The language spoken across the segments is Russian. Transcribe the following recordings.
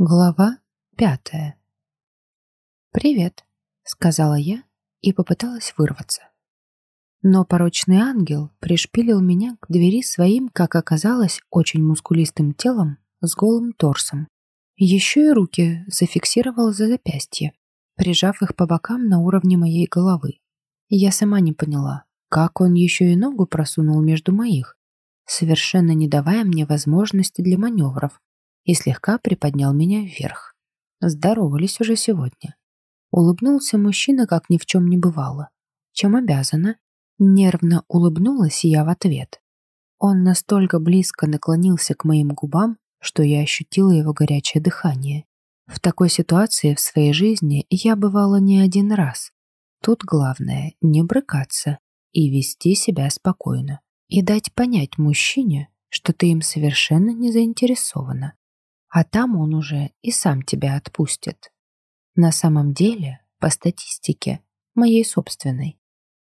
Глава пятая. «Привет», — сказала я и попыталась вырваться. Но порочный ангел пришпилил меня к двери своим, как оказалось, очень мускулистым телом с голым торсом. Еще и руки зафиксировал за запястье, прижав их по бокам на уровне моей головы. Я сама не поняла, как он еще и ногу просунул между моих, совершенно не давая мне возможности для маневров, и слегка приподнял меня вверх. Здоровались уже сегодня. Улыбнулся мужчина, как ни в чем не бывало. Чем обязана? Нервно улыбнулась я в ответ. Он настолько близко наклонился к моим губам, что я ощутила его горячее дыхание. В такой ситуации в своей жизни я бывала не один раз. Тут главное не брыкаться и вести себя спокойно. И дать понять мужчине, что ты им совершенно не заинтересована а там он уже и сам тебя отпустит. На самом деле, по статистике, моей собственной,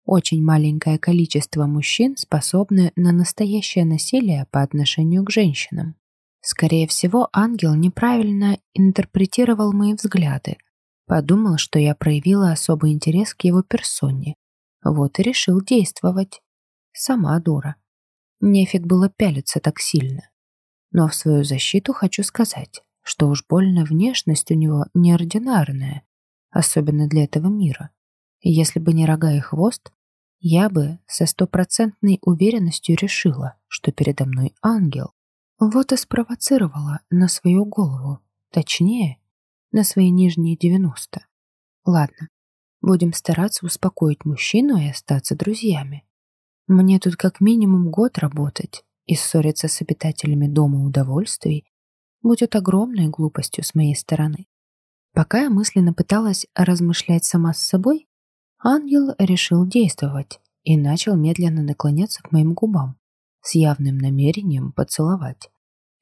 очень маленькое количество мужчин способны на настоящее насилие по отношению к женщинам. Скорее всего, ангел неправильно интерпретировал мои взгляды, подумал, что я проявила особый интерес к его персоне, вот и решил действовать. Сама дура. Нефиг было пялиться так сильно. Но в свою защиту хочу сказать, что уж больно внешность у него неординарная, особенно для этого мира. Если бы не рога и хвост, я бы со стопроцентной уверенностью решила, что передо мной ангел. Вот и спровоцировала на свою голову, точнее, на свои нижние 90. Ладно, будем стараться успокоить мужчину и остаться друзьями. Мне тут как минимум год работать, и ссориться с обитателями дома удовольствий будет огромной глупостью с моей стороны. Пока я мысленно пыталась размышлять сама с собой, ангел решил действовать и начал медленно наклоняться к моим губам с явным намерением поцеловать.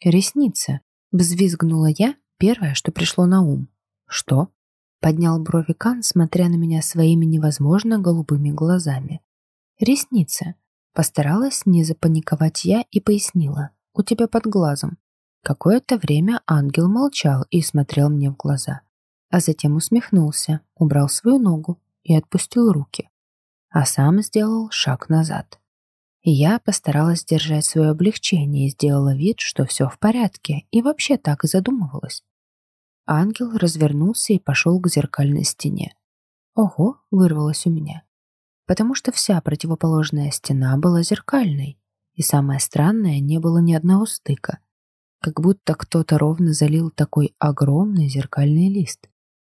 «Ресница!» — взвизгнула я, первое, что пришло на ум. «Что?» — поднял брови Кан, смотря на меня своими невозможно голубыми глазами. «Ресница!» Постаралась не запаниковать я и пояснила. «У тебя под глазом». Какое-то время ангел молчал и смотрел мне в глаза. А затем усмехнулся, убрал свою ногу и отпустил руки. А сам сделал шаг назад. Я постаралась держать свое облегчение и сделала вид, что все в порядке, и вообще так и задумывалась. Ангел развернулся и пошел к зеркальной стене. «Ого!» — вырвалось у меня потому что вся противоположная стена была зеркальной, и самое странное, не было ни одного стыка, как будто кто-то ровно залил такой огромный зеркальный лист.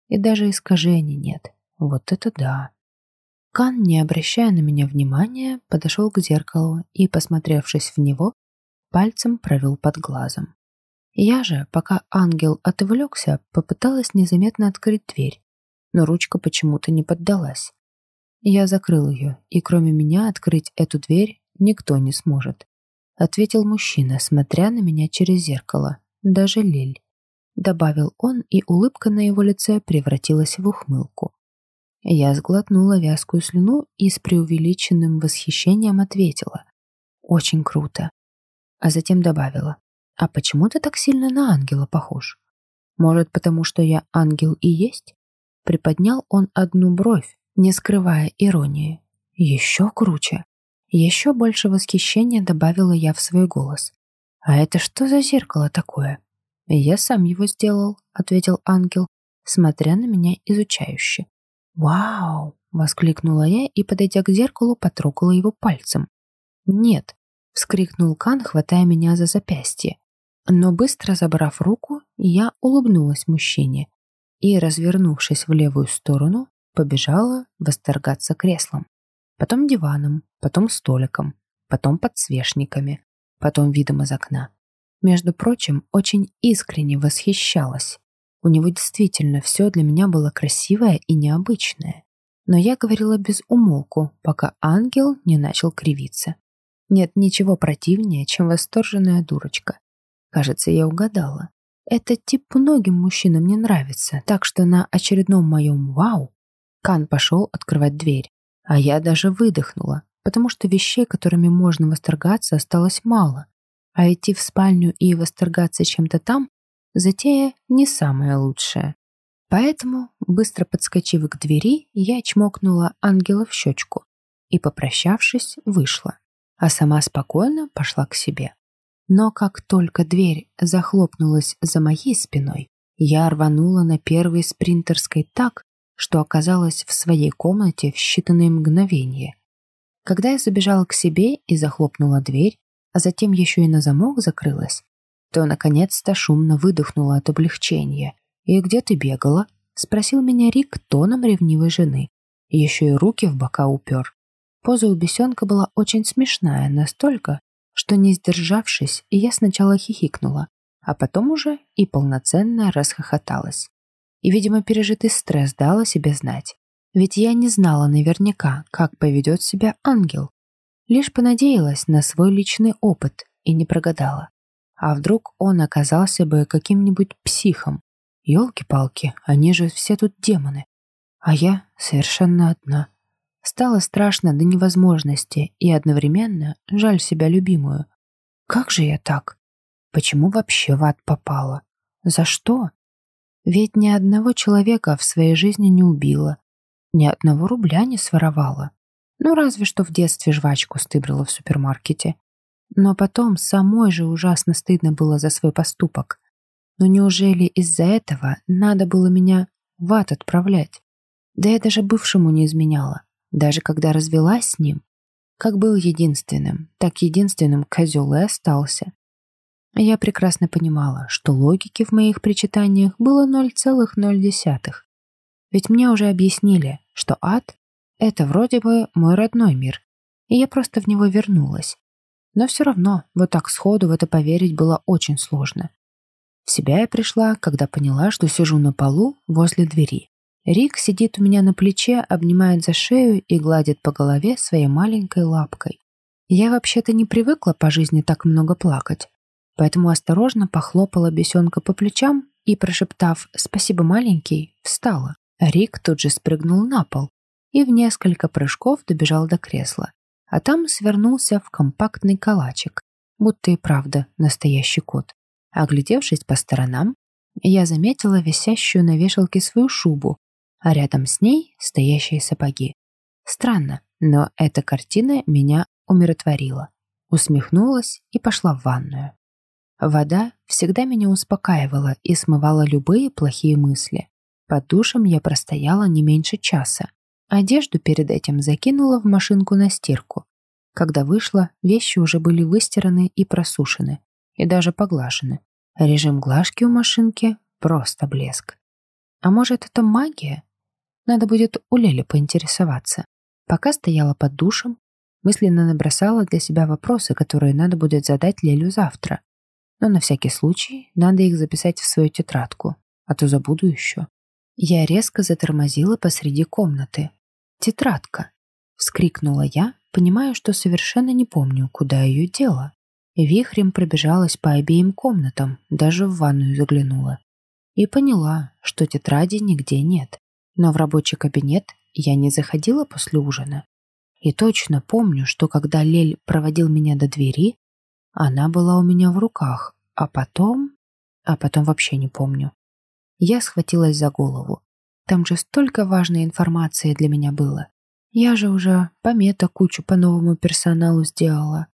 И даже искажений нет. Вот это да. Кан, не обращая на меня внимания, подошел к зеркалу и, посмотревшись в него, пальцем провел под глазом. Я же, пока ангел отвлекся, попыталась незаметно открыть дверь, но ручка почему-то не поддалась. Я закрыл ее, и кроме меня открыть эту дверь никто не сможет. Ответил мужчина, смотря на меня через зеркало. Даже Лиль. Добавил он, и улыбка на его лице превратилась в ухмылку. Я сглотнула вязкую слюну и с преувеличенным восхищением ответила. «Очень круто». А затем добавила. «А почему ты так сильно на ангела похож? Может, потому что я ангел и есть?» Приподнял он одну бровь, не скрывая иронии. Еще круче. Еще больше восхищения добавила я в свой голос. «А это что за зеркало такое?» «Я сам его сделал», — ответил ангел, смотря на меня изучающе. «Вау!» — воскликнула я и, подойдя к зеркалу, потрогала его пальцем. «Нет!» — вскрикнул Кан, хватая меня за запястье. Но быстро забрав руку, я улыбнулась мужчине и, развернувшись в левую сторону, побежала восторгаться креслом, потом диваном, потом столиком, потом подсвечниками, потом видом из окна. Между прочим, очень искренне восхищалась. У него действительно все для меня было красивое и необычное. Но я говорила без умолку, пока ангел не начал кривиться. Нет ничего противнее, чем восторженная дурочка. Кажется, я угадала. Этот тип многим мужчинам не нравится, так что на очередном моем «вау» Кан пошел открывать дверь, а я даже выдохнула, потому что вещей, которыми можно восторгаться, осталось мало, а идти в спальню и восторгаться чем-то там затея не самая лучшая. Поэтому, быстро подскочив к двери, я чмокнула ангела в щечку и, попрощавшись, вышла, а сама спокойно пошла к себе. Но как только дверь захлопнулась за моей спиной, я рванула на первой спринтерской так, что оказалась в своей комнате в считанные мгновения. Когда я забежала к себе и захлопнула дверь, а затем еще и на замок закрылась, то наконец-то шумно выдохнула от облегчения. «И где ты бегала?» — спросил меня Рик тоном ревнивой жены. Еще и руки в бока упер. Поза у бесенка была очень смешная, настолько, что не сдержавшись, я сначала хихикнула, а потом уже и полноценно расхохоталась. И, видимо, пережитый стресс дал о себе знать. Ведь я не знала наверняка, как поведет себя ангел. Лишь понадеялась на свой личный опыт и не прогадала. А вдруг он оказался бы каким-нибудь психом? Ёлки-палки, они же все тут демоны. А я совершенно одна. Стало страшно до невозможности и одновременно жаль себя любимую. Как же я так? Почему вообще в ад попала? За что? Ведь ни одного человека в своей жизни не убила, ни одного рубля не своровала. Ну, разве что в детстве жвачку стыбрила в супермаркете. Но потом самой же ужасно стыдно было за свой поступок. Но неужели из-за этого надо было меня в ад отправлять? Да я даже бывшему не изменяла, даже когда развелась с ним. Как был единственным, так единственным козел и остался. Я прекрасно понимала, что логики в моих причитаниях было 0,0. Ведь мне уже объяснили, что ад — это вроде бы мой родной мир, и я просто в него вернулась. Но все равно вот так сходу в это поверить было очень сложно. В себя я пришла, когда поняла, что сижу на полу возле двери. Рик сидит у меня на плече, обнимает за шею и гладит по голове своей маленькой лапкой. Я вообще-то не привыкла по жизни так много плакать, поэтому осторожно похлопала бесенка по плечам и, прошептав «Спасибо, маленький», встала. Рик тут же спрыгнул на пол и в несколько прыжков добежал до кресла, а там свернулся в компактный калачик, будто и правда настоящий кот. Оглядевшись по сторонам, я заметила висящую на вешалке свою шубу, а рядом с ней стоящие сапоги. Странно, но эта картина меня умиротворила. Усмехнулась и пошла в ванную. Вода всегда меня успокаивала и смывала любые плохие мысли. Под душем я простояла не меньше часа. Одежду перед этим закинула в машинку на стирку. Когда вышла, вещи уже были выстираны и просушены, и даже поглажены. Режим глажки у машинки – просто блеск. А может, это магия? Надо будет у Лели поинтересоваться. Пока стояла под душем, мысленно набросала для себя вопросы, которые надо будет задать Лелю завтра но на всякий случай надо их записать в свою тетрадку, а то забуду еще. Я резко затормозила посреди комнаты. «Тетрадка!» — вскрикнула я, понимая, что совершенно не помню, куда ее дело. Вихрем пробежалась по обеим комнатам, даже в ванную заглянула. И поняла, что тетради нигде нет. Но в рабочий кабинет я не заходила после ужина. И точно помню, что когда Лель проводил меня до двери, она была у меня в руках, а потом... А потом вообще не помню. Я схватилась за голову. Там же столько важной информации для меня было. Я же уже помета кучу по новому персоналу сделала.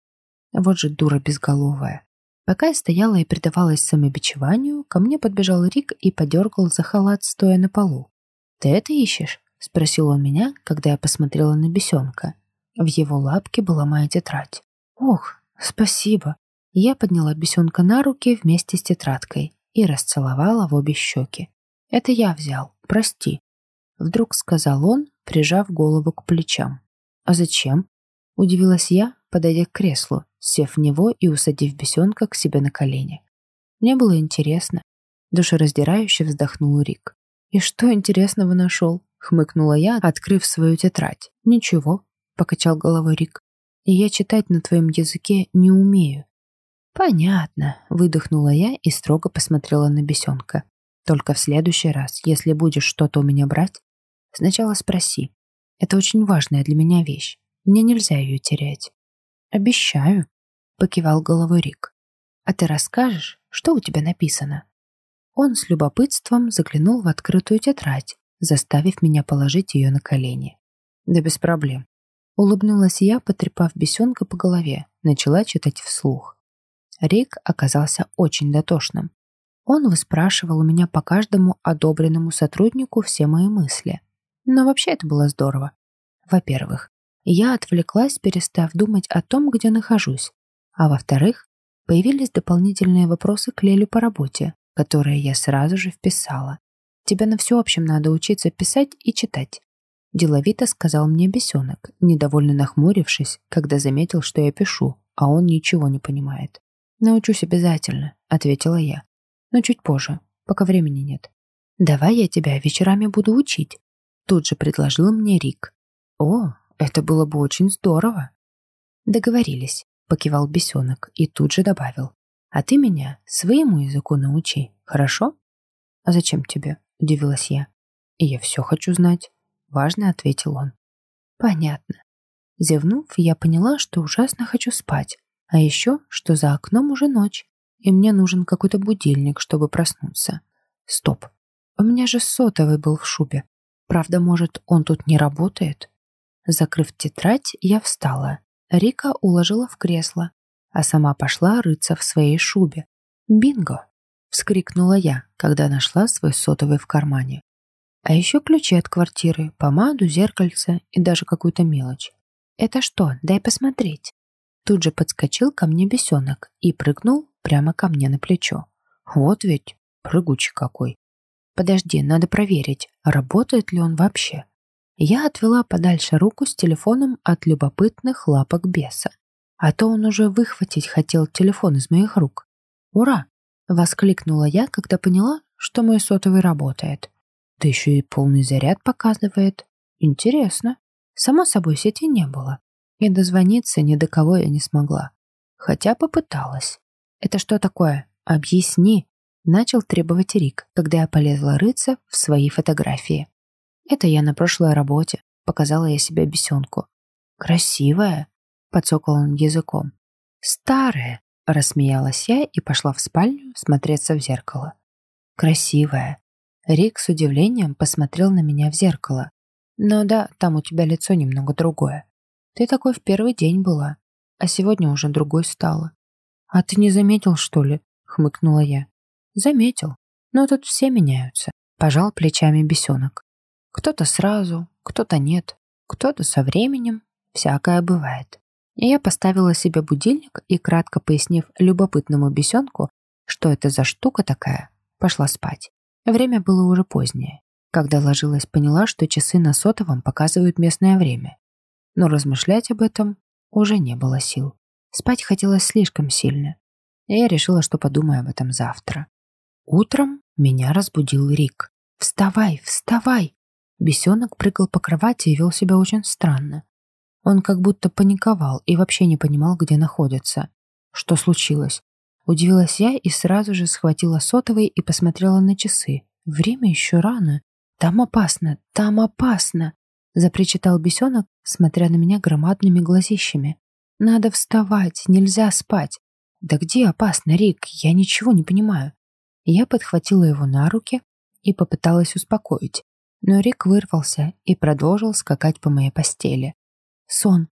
Вот же дура безголовая. Пока я стояла и предавалась самобичеванию, ко мне подбежал Рик и подергал за халат, стоя на полу. «Ты это ищешь?» — спросил он меня, когда я посмотрела на бесенка. В его лапке была моя тетрадь. «Ох, «Спасибо». Я подняла бесенка на руки вместе с тетрадкой и расцеловала в обе щеки. «Это я взял, прости», — вдруг сказал он, прижав голову к плечам. «А зачем?» — удивилась я, подойдя к креслу, сев в него и усадив бесенка к себе на колени. Мне было интересно. Душераздирающе вздохнул Рик. «И что интересного нашел?» — хмыкнула я, открыв свою тетрадь. «Ничего», — покачал головой Рик и я читать на твоем языке не умею». «Понятно», — выдохнула я и строго посмотрела на бесенка. «Только в следующий раз, если будешь что-то у меня брать, сначала спроси. Это очень важная для меня вещь. Мне нельзя ее терять». «Обещаю», — покивал головой Рик. «А ты расскажешь, что у тебя написано?» Он с любопытством заглянул в открытую тетрадь, заставив меня положить ее на колени. Да без проблем. Улыбнулась я, потрепав бесенка по голове, начала читать вслух. Рик оказался очень дотошным. Он выспрашивал у меня по каждому одобренному сотруднику все мои мысли. Но вообще это было здорово. Во-первых, я отвлеклась, перестав думать о том, где нахожусь. А во-вторых, появились дополнительные вопросы к Лелю по работе, которые я сразу же вписала. Тебе на всеобщем надо учиться писать и читать. Деловито сказал мне бесенок, недовольно нахмурившись, когда заметил, что я пишу, а он ничего не понимает. «Научусь обязательно», — ответила я. «Но чуть позже, пока времени нет». «Давай я тебя вечерами буду учить», — тут же предложил мне Рик. «О, это было бы очень здорово». «Договорились», — покивал бесенок и тут же добавил. «А ты меня своему языку научи, хорошо?» «А зачем тебе?» — удивилась я. «И я все хочу знать», — важно ответил он. «Понятно». Зевнув, я поняла, что ужасно хочу спать, а еще, что за окном уже ночь, и мне нужен какой-то будильник, чтобы проснуться. Стоп. У меня же сотовый был в шубе. Правда, может, он тут не работает? Закрыв тетрадь, я встала. Рика уложила в кресло, а сама пошла рыться в своей шубе. «Бинго!» — вскрикнула я, когда нашла свой сотовый в кармане. А еще ключи от квартиры, помаду, зеркальце и даже какую-то мелочь. «Это что? Дай посмотреть!» Тут же подскочил ко мне бесенок и прыгнул прямо ко мне на плечо. Вот ведь прыгучий какой. Подожди, надо проверить, работает ли он вообще. Я отвела подальше руку с телефоном от любопытных лапок беса. А то он уже выхватить хотел телефон из моих рук. «Ура!» — воскликнула я, когда поняла, что мой сотовый работает. Да еще и полный заряд показывает. Интересно. Само собой, сети не было и дозвониться ни до кого я не смогла. Хотя попыталась. «Это что такое? Объясни!» Начал требовать Рик, когда я полезла рыться в свои фотографии. «Это я на прошлой работе», — показала я себя бесенку. «Красивая?» — подсокал он языком. «Старая!» — рассмеялась я и пошла в спальню смотреться в зеркало. «Красивая!» Рик с удивлением посмотрел на меня в зеркало. «Ну да, там у тебя лицо немного другое. Ты такой в первый день была, а сегодня уже другой стала. А ты не заметил, что ли? Хмыкнула я. Заметил. Но тут все меняются. Пожал плечами бесенок. Кто-то сразу, кто-то нет, кто-то со временем. Всякое бывает. И я поставила себе будильник и, кратко пояснив любопытному бесенку, что это за штука такая, пошла спать. Время было уже позднее. Когда ложилась, поняла, что часы на сотовом показывают местное время но размышлять об этом уже не было сил. Спать хотелось слишком сильно, и я решила, что подумаю об этом завтра. Утром меня разбудил Рик. «Вставай, вставай!» Бесенок прыгал по кровати и вел себя очень странно. Он как будто паниковал и вообще не понимал, где находится. Что случилось? Удивилась я и сразу же схватила сотовый и посмотрела на часы. Время еще рано. Там опасно, там опасно запричитал бесенок, смотря на меня громадными глазищами. «Надо вставать, нельзя спать». «Да где опасно, Рик? Я ничего не понимаю». Я подхватила его на руки и попыталась успокоить, но Рик вырвался и продолжил скакать по моей постели. «Сон.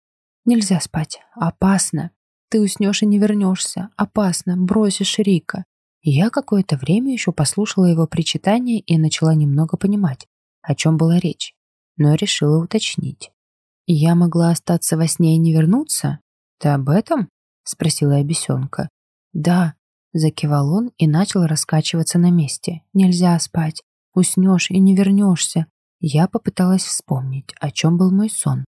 Нельзя спать. Опасно. Ты уснешь и не вернешься. Опасно. Бросишь Рика». Я какое-то время еще послушала его причитание и начала немного понимать, о чем была речь но решила уточнить. «Я могла остаться во сне и не вернуться? Ты об этом?» — спросила я бесенка. «Да», — закивал он и начал раскачиваться на месте. «Нельзя спать. Уснешь и не вернешься». Я попыталась вспомнить, о чем был мой сон.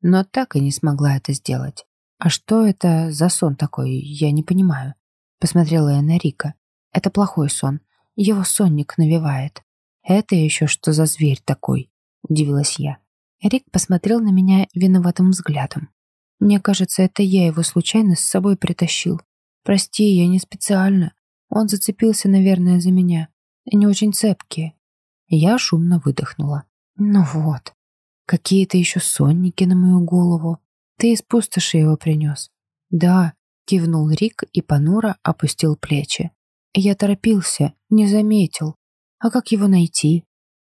Но так и не смогла это сделать. «А что это за сон такой? Я не понимаю». Посмотрела я на Рика. «Это плохой сон. Его сонник навевает. Это еще что за зверь такой?» — удивилась я. Рик посмотрел на меня виноватым взглядом. Мне кажется, это я его случайно с собой притащил. Прости, я не специально. Он зацепился, наверное, за меня. Они очень цепкие. Я шумно выдохнула. Ну вот. Какие-то еще сонники на мою голову. Ты из пустоши его принес. Да, кивнул Рик и понуро опустил плечи. Я торопился, не заметил. А как его найти?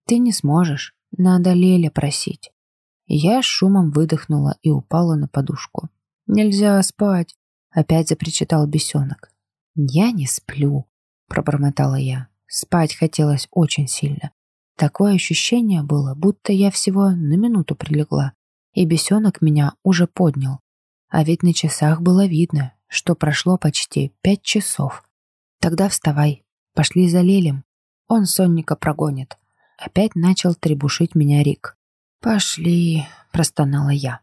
Ты не сможешь. Надо Леля просить. Я шумом выдохнула и упала на подушку. «Нельзя спать!» — опять запричитал бесенок. «Я не сплю», — пробормотала я. Спать хотелось очень сильно. Такое ощущение было, будто я всего на минуту прилегла, и бесенок меня уже поднял. А ведь на часах было видно, что прошло почти пять часов. Тогда вставай, пошли за Лелем. Он сонника прогонит. Опять начал требушить меня Рик. «Пошли», — простонала я.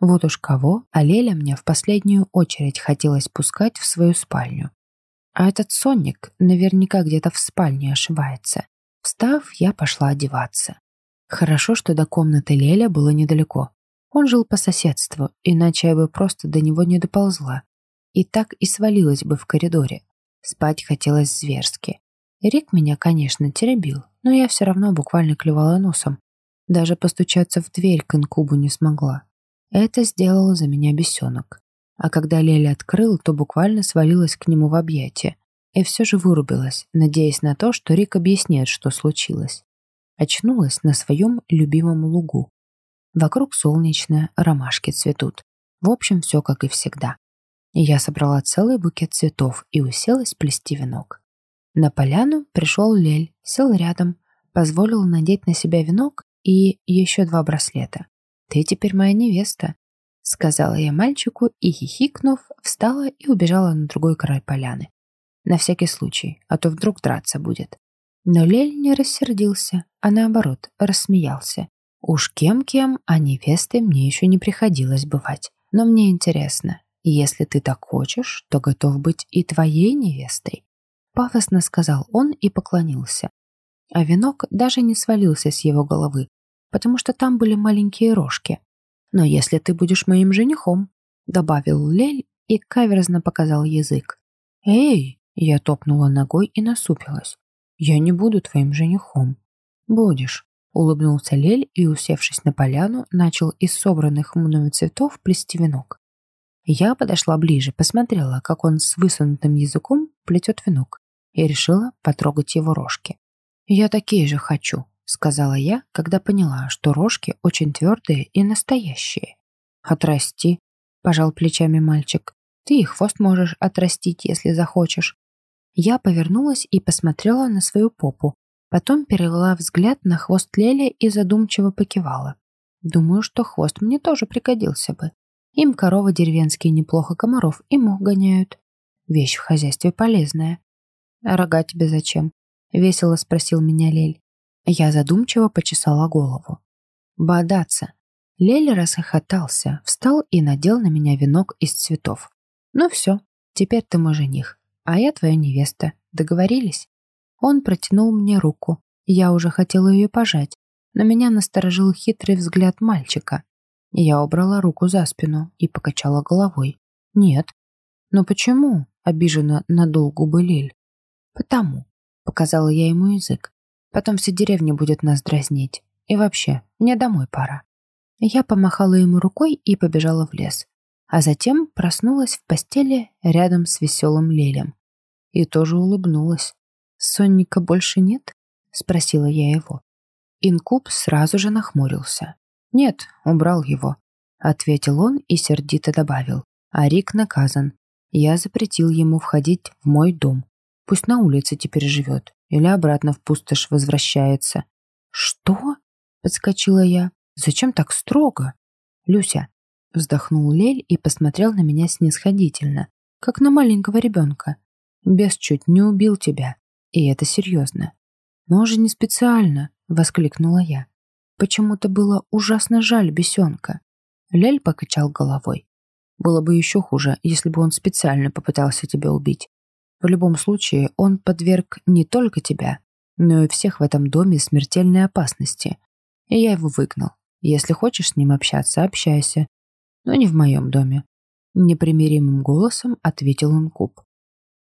Вот уж кого, а Леля мне в последнюю очередь хотелось пускать в свою спальню. А этот сонник наверняка где-то в спальне ошивается. Встав, я пошла одеваться. Хорошо, что до комнаты Леля было недалеко. Он жил по соседству, иначе я бы просто до него не доползла. И так и свалилась бы в коридоре. Спать хотелось зверски. Рик меня, конечно, теребил, но я все равно буквально клевала носом. Даже постучаться в дверь к инкубу не смогла. Это сделал за меня бесенок. А когда Леля открыл, то буквально свалилась к нему в объятия. И все же вырубилась, надеясь на то, что Рик объясняет, что случилось. Очнулась на своем любимом лугу. Вокруг солнечное, ромашки цветут. В общем, все как и всегда. Я собрала целый букет цветов и уселась плести венок. На поляну пришел Лель, сел рядом, позволил надеть на себя венок и еще два браслета. «Ты теперь моя невеста», — сказала я мальчику и, хихикнув, встала и убежала на другой край поляны. На всякий случай, а то вдруг драться будет. Но Лель не рассердился, а наоборот, рассмеялся. Уж кем-кем, а невестой мне еще не приходилось бывать. Но мне интересно, если ты так хочешь, то готов быть и твоей невестой. Пафосно сказал он и поклонился. А венок даже не свалился с его головы, потому что там были маленькие рожки. Но если ты будешь моим женихом, добавил Лель и каверзно показал язык. Эй, я топнула ногой и насупилась. Я не буду твоим женихом. Будешь, улыбнулся Лель и, усевшись на поляну, начал из собранных мною цветов плести венок. Я подошла ближе, посмотрела, как он с высунутым языком плетет венок, и решила потрогать его рожки. «Я такие же хочу», — сказала я, когда поняла, что рожки очень твердые и настоящие. «Отрасти», — пожал плечами мальчик. «Ты и хвост можешь отрастить, если захочешь». Я повернулась и посмотрела на свою попу, потом перевела взгляд на хвост Лели и задумчиво покивала. Думаю, что хвост мне тоже пригодился бы. Им коровы деревенские неплохо комаров и мух гоняют. Вещь в хозяйстве полезная. «А рога тебе зачем?» — весело спросил меня Лель. Я задумчиво почесала голову. «Бодаться!» Лель расхохотался, встал и надел на меня венок из цветов. «Ну все, теперь ты мой жених, а я твоя невеста. Договорились?» Он протянул мне руку. Я уже хотела ее пожать, но меня насторожил хитрый взгляд мальчика. Я убрала руку за спину и покачала головой. «Нет». «Но почему?» — обиженно надул губы Лель. «Потому», — показала я ему язык. Потом вся деревня будет нас дразнить. И вообще, мне домой пора. Я помахала ему рукой и побежала в лес. А затем проснулась в постели рядом с веселым Лелем. И тоже улыбнулась. «Сонника больше нет?» — спросила я его. Инкуб сразу же нахмурился. «Нет, убрал его», — ответил он и сердито добавил. «А Рик наказан. Я запретил ему входить в мой дом. Пусть на улице теперь живет или обратно в пустошь возвращается. «Что?» — подскочила я. «Зачем так строго?» «Люся», — вздохнул Лель и посмотрел на меня снисходительно, как на маленького ребенка. «Бес чуть не убил тебя, и это серьезно». «Но же не специально», — воскликнула я. Почему-то было ужасно жаль бесенка. Лель покачал головой. Было бы еще хуже, если бы он специально попытался тебя убить. В любом случае, он подверг не только тебя, но и всех в этом доме смертельной опасности. И я его выгнал. Если хочешь с ним общаться, общайся. Но не в моем доме. Непримиримым голосом ответил он Куб.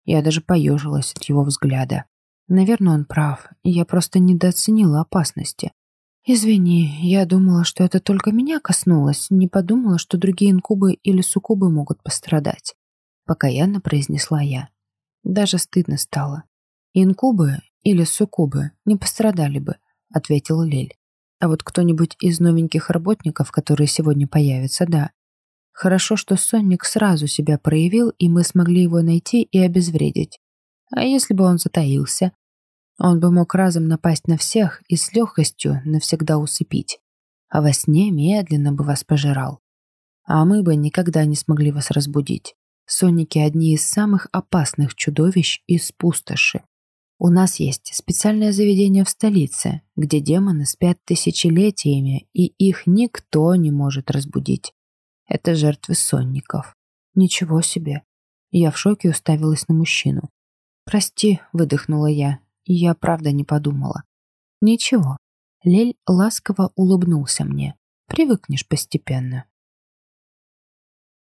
Я даже поежилась от его взгляда. Наверное, он прав. Я просто недооценила опасности. «Извини, я думала, что это только меня коснулось, не подумала, что другие инкубы или суккубы могут пострадать», — покаянно произнесла я. Даже стыдно стало. «Инкубы или суккубы не пострадали бы», — ответил Лель. «А вот кто-нибудь из новеньких работников, которые сегодня появятся, да. Хорошо, что Сонник сразу себя проявил, и мы смогли его найти и обезвредить. А если бы он затаился? Он бы мог разом напасть на всех и с легкостью навсегда усыпить. А во сне медленно бы вас пожирал. А мы бы никогда не смогли вас разбудить. Сонники – одни из самых опасных чудовищ из пустоши. У нас есть специальное заведение в столице, где демоны спят тысячелетиями, и их никто не может разбудить. Это жертвы сонников. Ничего себе. Я в шоке уставилась на мужчину. «Прости», — выдохнула я. Я правда не подумала. «Ничего». Лель ласково улыбнулся мне. «Привыкнешь постепенно».